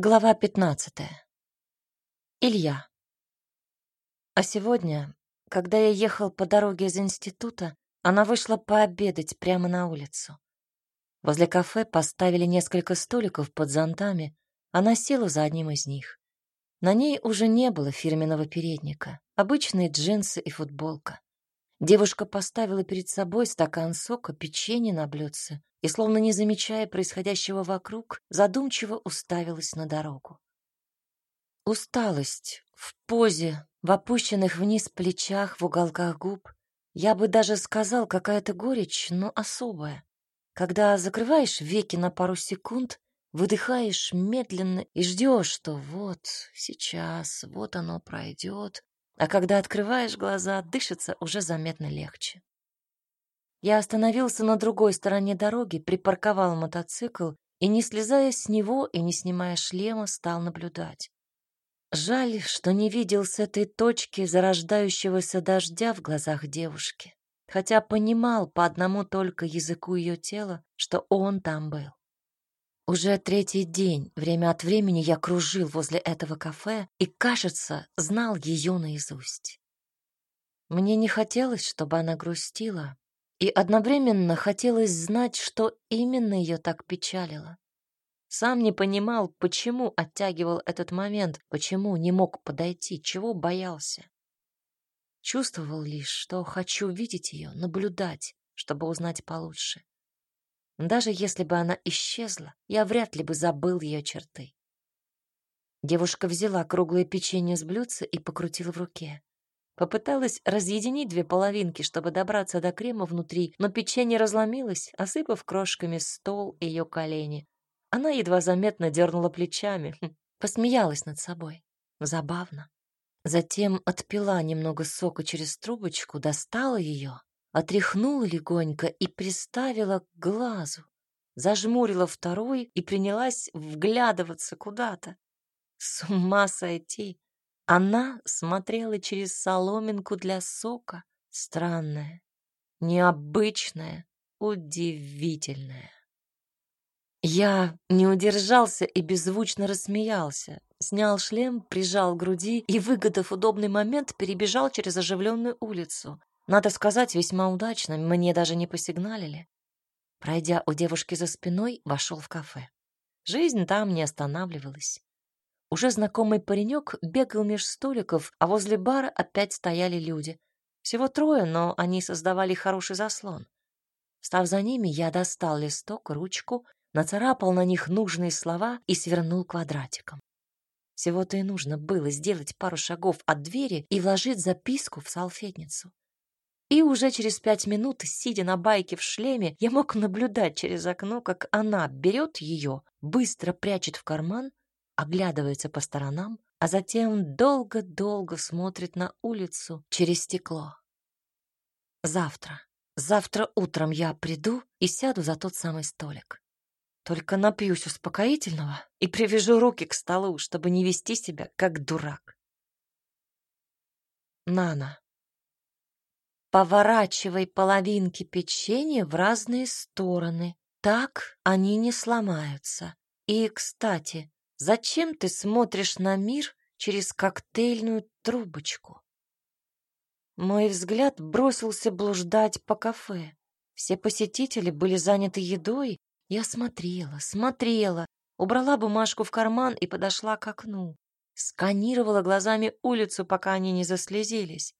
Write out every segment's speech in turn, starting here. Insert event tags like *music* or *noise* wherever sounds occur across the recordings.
Глава пятнадцатая. Илья. А сегодня, когда я ехал по дороге из института, она вышла пообедать прямо на улицу. Возле кафе поставили несколько столиков под зонтами, она села за одним из них. На ней уже не было фирменного передника, обычные джинсы и футболка. Девушка поставила перед собой стакан сока, печенье на блюдце и, словно не замечая происходящего вокруг, задумчиво уставилась на дорогу. Усталость в позе, в опущенных вниз плечах, в уголках губ. Я бы даже сказал, какая-то горечь, но особая. Когда закрываешь веки на пару секунд, выдыхаешь медленно и ждешь, что вот сейчас, вот оно пройдет, а когда открываешь глаза, дышится уже заметно легче. Я остановился на другой стороне дороги, припарковал мотоцикл и, не слезая с него и не снимая шлема, стал наблюдать. Жаль, что не видел с этой точки зарождающегося дождя в глазах девушки, хотя понимал по одному только языку ее тела, что он там был. Уже третий день, время от времени я кружил возле этого кафе и, кажется, знал ее наизусть. Мне не хотелось, чтобы она грустила, и одновременно хотелось знать, что именно ее так печалило. Сам не понимал, почему оттягивал этот момент, почему не мог подойти, чего боялся. Чувствовал лишь, что хочу видеть ее, наблюдать, чтобы узнать получше. Даже если бы она исчезла, я вряд ли бы забыл ее черты. Девушка взяла круглое печенье с блюдца и покрутила в руке. Попыталась разъединить две половинки, чтобы добраться до крема внутри, но печенье разломилось, осыпав крошками стол и ее колени. Она едва заметно дернула плечами, хм, посмеялась над собой. Забавно. Затем отпила немного сока через трубочку, достала ее, отряхнула легонько и приставила к глазу. Зажмурила второй и принялась вглядываться куда-то. С ума сойти! Она смотрела через соломинку для сока. Странная, необычная, удивительная. Я не удержался и беззвучно рассмеялся. Снял шлем, прижал к груди и, выгодав удобный момент, перебежал через оживленную улицу. Надо сказать, весьма удачно, мне даже не посигналили. Пройдя у девушки за спиной, вошел в кафе. Жизнь там не останавливалась. Уже знакомый паренек бегал меж столиков, а возле бара опять стояли люди. Всего трое, но они создавали хороший заслон. Став за ними, я достал листок, ручку, нацарапал на них нужные слова и свернул квадратиком. Всего-то и нужно было сделать пару шагов от двери и вложить записку в салфетницу. И уже через пять минут, сидя на байке в шлеме, я мог наблюдать через окно, как она берет ее, быстро прячет в карман, оглядывается по сторонам, а затем долго-долго смотрит на улицу через стекло. Завтра. Завтра утром я приду и сяду за тот самый столик. Только напьюсь успокоительного и привяжу руки к столу, чтобы не вести себя как дурак. Нана. Поворачивай половинки печенья в разные стороны. Так они не сломаются. И, кстати, Зачем ты смотришь на мир через коктейльную трубочку? Мой взгляд бросился блуждать по кафе. Все посетители были заняты едой. Я смотрела, смотрела, убрала бумажку в карман и подошла к окну. Сканировала глазами улицу, пока они не заслезились.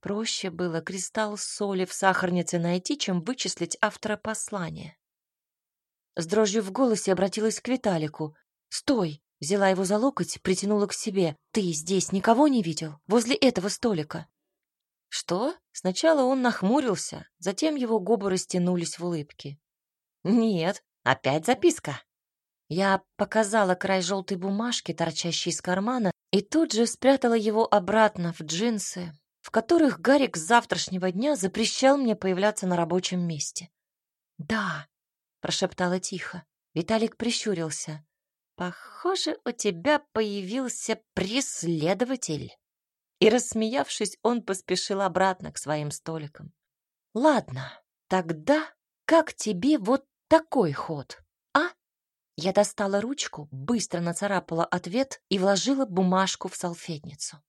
Проще было кристалл соли в сахарнице найти, чем вычислить автора послания. С дрожью в голосе обратилась к Виталику. «Стой!» — взяла его за локоть, притянула к себе. «Ты здесь никого не видел? Возле этого столика?» «Что?» Сначала он нахмурился, затем его губы растянулись в улыбке. «Нет, опять записка». Я показала край желтой бумажки, торчащей из кармана, и тут же спрятала его обратно в джинсы, в которых Гарик с завтрашнего дня запрещал мне появляться на рабочем месте. «Да», — прошептала тихо. Виталик прищурился. Похоже, у тебя появился преследователь. И, рассмеявшись, он поспешил обратно к своим столикам. Ладно, тогда как тебе вот такой ход, а? Я достала ручку, быстро нацарапала ответ и вложила бумажку в салфетницу.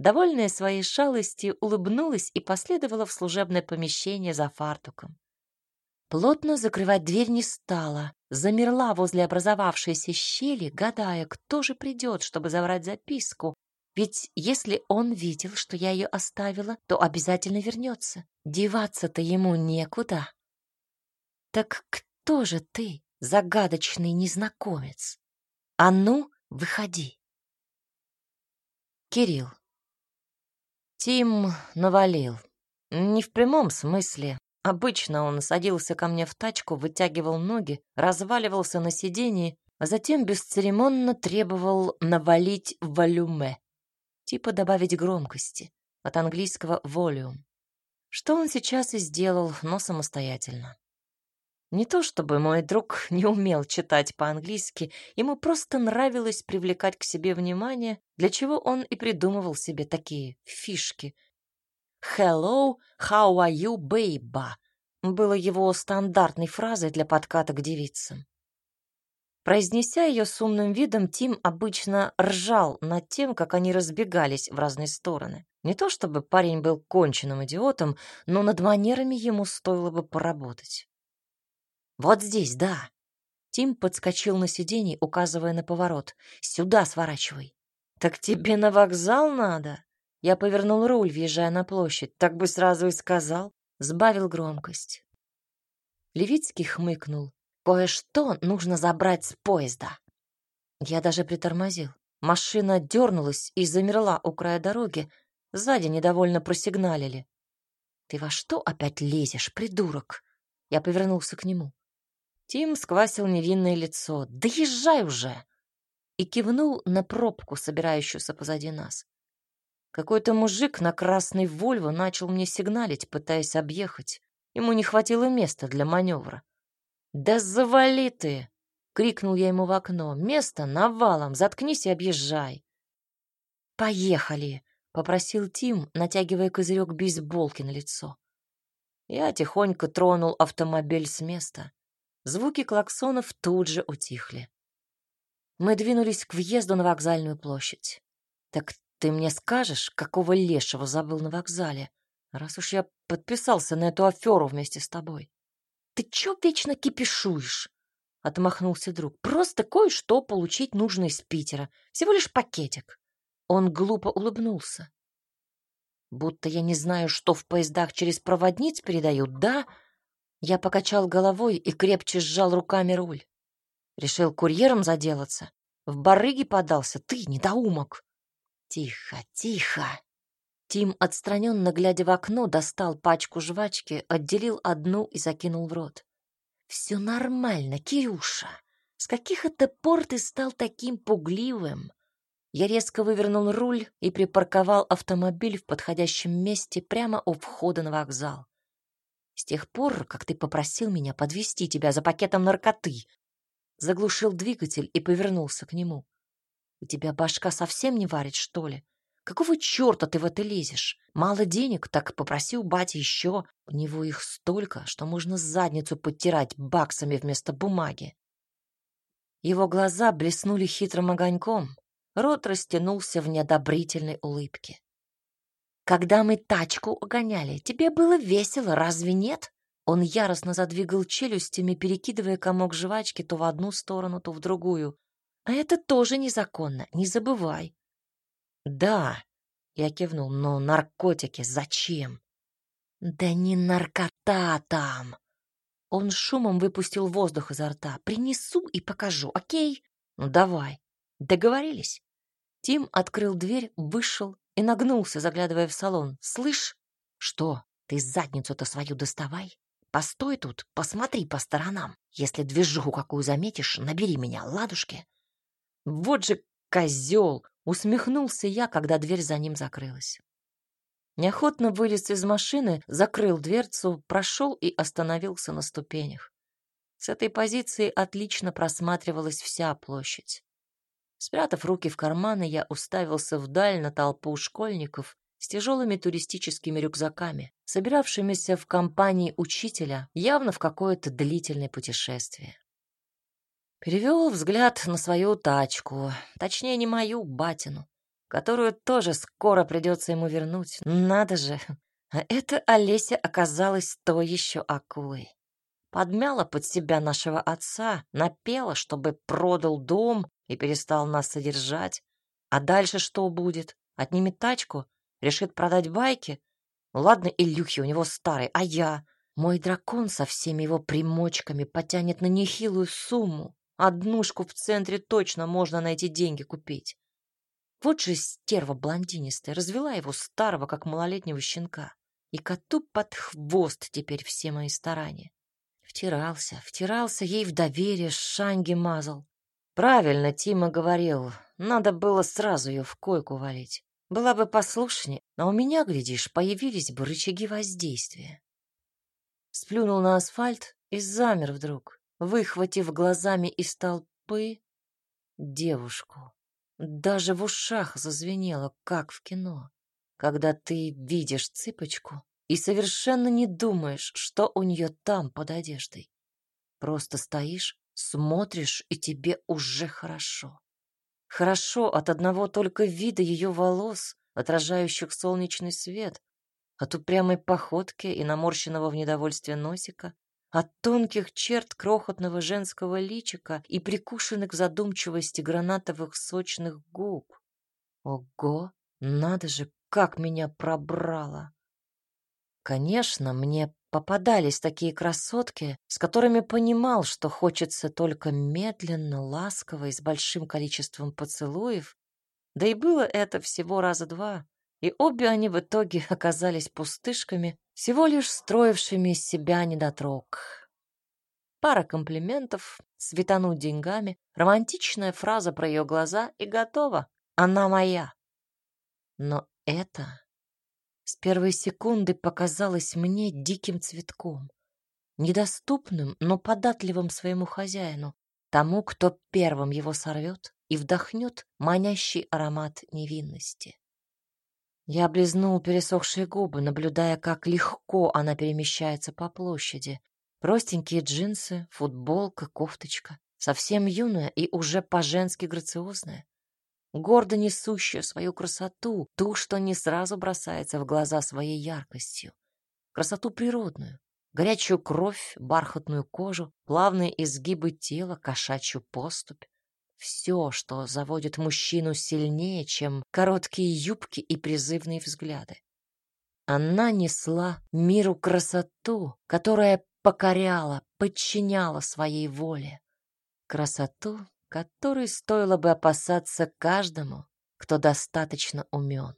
Довольная своей шалостью, улыбнулась и последовала в служебное помещение за фартуком. Плотно закрывать дверь не стала, замерла возле образовавшейся щели, гадая, кто же придет, чтобы забрать записку. Ведь если он видел, что я ее оставила, то обязательно вернется. Деваться-то ему некуда. Так кто же ты, загадочный незнакомец? А ну, выходи. Кирилл. Тим навалил. Не в прямом смысле. Обычно он садился ко мне в тачку, вытягивал ноги, разваливался на сиденье, а затем бесцеремонно требовал навалить волюме, типа добавить громкости, от английского volume. Что он сейчас и сделал, но самостоятельно. Не то чтобы мой друг не умел читать по-английски, ему просто нравилось привлекать к себе внимание, для чего он и придумывал себе такие фишки. «Hello, how are you, baby?» было его стандартной фразой для подката к девицам. Произнеся ее с умным видом, Тим обычно ржал над тем, как они разбегались в разные стороны. Не то чтобы парень был конченным идиотом, но над манерами ему стоило бы поработать. «Вот здесь, да». Тим подскочил на сиденье, указывая на поворот. «Сюда сворачивай». «Так тебе на вокзал надо?» Я повернул руль, въезжая на площадь. Так бы сразу и сказал. Сбавил громкость. Левицкий хмыкнул. «Кое-что нужно забрать с поезда». Я даже притормозил. Машина дернулась и замерла у края дороги. Сзади недовольно просигналили. «Ты во что опять лезешь, придурок?» Я повернулся к нему. Тим сквасил невинное лицо. «Да езжай уже!» И кивнул на пробку, собирающуюся позади нас. Какой-то мужик на красной Вольво начал мне сигналить, пытаясь объехать. Ему не хватило места для маневра. «Да завали ты!» — крикнул я ему в окно. «Место навалом, заткнись и объезжай!» «Поехали!» — попросил Тим, натягивая козырек бейсболки на лицо. Я тихонько тронул автомобиль с места. Звуки клаксонов тут же утихли. Мы двинулись к въезду на вокзальную площадь. Так ты мне скажешь, какого лешего забыл на вокзале, раз уж я подписался на эту аферу вместе с тобой? Ты чё вечно кипишуешь? Отмахнулся друг. Просто кое-что получить нужно из Питера. Всего лишь пакетик. Он глупо улыбнулся. Будто я не знаю, что в поездах через проводниц передают, да? Я покачал головой и крепче сжал руками руль. Решил курьером заделаться. В барыги подался, ты, недоумок. Тихо, тихо. Тим, отстраненно глядя в окно, достал пачку жвачки, отделил одну и закинул в рот. «Все нормально, Кирюша. С каких это пор ты стал таким пугливым?» Я резко вывернул руль и припарковал автомобиль в подходящем месте прямо у входа на вокзал. С тех пор, как ты попросил меня подвести тебя за пакетом наркоты, заглушил двигатель и повернулся к нему. У тебя башка совсем не варит, что ли? Какого черта ты в это лезешь? Мало денег, так попроси у бати еще. У него их столько, что можно задницу подтирать баксами вместо бумаги. Его глаза блеснули хитрым огоньком, рот растянулся в неодобрительной улыбке. Когда мы тачку гоняли, тебе было весело, разве нет? Он яростно задвигал челюстями, перекидывая комок жвачки то в одну сторону, то в другую. А это тоже незаконно, не забывай. Да, я кивнул, но наркотики зачем? Да не наркота там. Он шумом выпустил воздух изо рта. Принесу и покажу, окей? Ну давай. Договорились. Тим открыл дверь, вышел и нагнулся, заглядывая в салон. «Слышь, что, ты задницу-то свою доставай? Постой тут, посмотри по сторонам. Если движуху какую заметишь, набери меня, ладушки». «Вот же козел!» — усмехнулся я, когда дверь за ним закрылась. Неохотно вылез из машины, закрыл дверцу, прошел и остановился на ступенях. С этой позиции отлично просматривалась вся площадь. Спрятав руки в карманы, я уставился вдаль на толпу школьников с тяжелыми туристическими рюкзаками, собиравшимися в компании учителя явно в какое-то длительное путешествие. Перевел взгляд на свою тачку, точнее, не мою, батину, которую тоже скоро придется ему вернуть. Надо же, а эта Олеся оказалась то еще акулой. Подмяла под себя нашего отца, напела, чтобы продал дом и перестал нас содержать. А дальше что будет? Отнимет тачку? Решит продать байки? Ладно, Илюхи у него старый, а я? Мой дракон со всеми его примочками потянет на нехилую сумму. Однушку в центре точно можно на эти деньги купить. Вот же стерва блондинистая развела его старого, как малолетнего щенка. И коту под хвост теперь все мои старания. Втирался, втирался ей в доверие, шанги мазал. Правильно Тима говорил, надо было сразу ее в койку валить. Была бы послушнее, а у меня, глядишь, появились бы рычаги воздействия. Сплюнул на асфальт и замер вдруг, выхватив глазами из толпы девушку. Даже в ушах зазвенело, как в кино, когда ты видишь цыпочку и совершенно не думаешь, что у нее там под одеждой. Просто стоишь, смотришь, и тебе уже хорошо. Хорошо от одного только вида ее волос, отражающих солнечный свет, от упрямой походки и наморщенного в недовольстве носика, от тонких черт крохотного женского личика и прикушенных в задумчивости гранатовых сочных губ. Ого, надо же, как меня пробрало! Конечно, мне попадались такие красотки, с которыми понимал, что хочется только медленно, ласково и с большим количеством поцелуев, да и было это всего раза два, и обе они в итоге *laughs* оказались пустышками, всего лишь строившими из себя недотрог. Пара комплиментов, светануть деньгами, романтичная фраза про ее глаза и готово. Она моя. Но это с первой секунды показалось мне диким цветком, недоступным, но податливым своему хозяину, тому, кто первым его сорвет и вдохнет манящий аромат невинности. Я облизнул пересохшие губы, наблюдая, как легко она перемещается по площади. Простенькие джинсы, футболка, кофточка. Совсем юная и уже по-женски грациозная. Гордо несущая свою красоту, ту, что не сразу бросается в глаза своей яркостью. Красоту природную, горячую кровь, бархатную кожу, плавные изгибы тела, кошачью поступь. Все, что заводит мужчину сильнее, чем короткие юбки и призывные взгляды. Она несла миру красоту, которая покоряла, подчиняла своей воле. Красоту, которой стоило бы опасаться каждому, кто достаточно умен.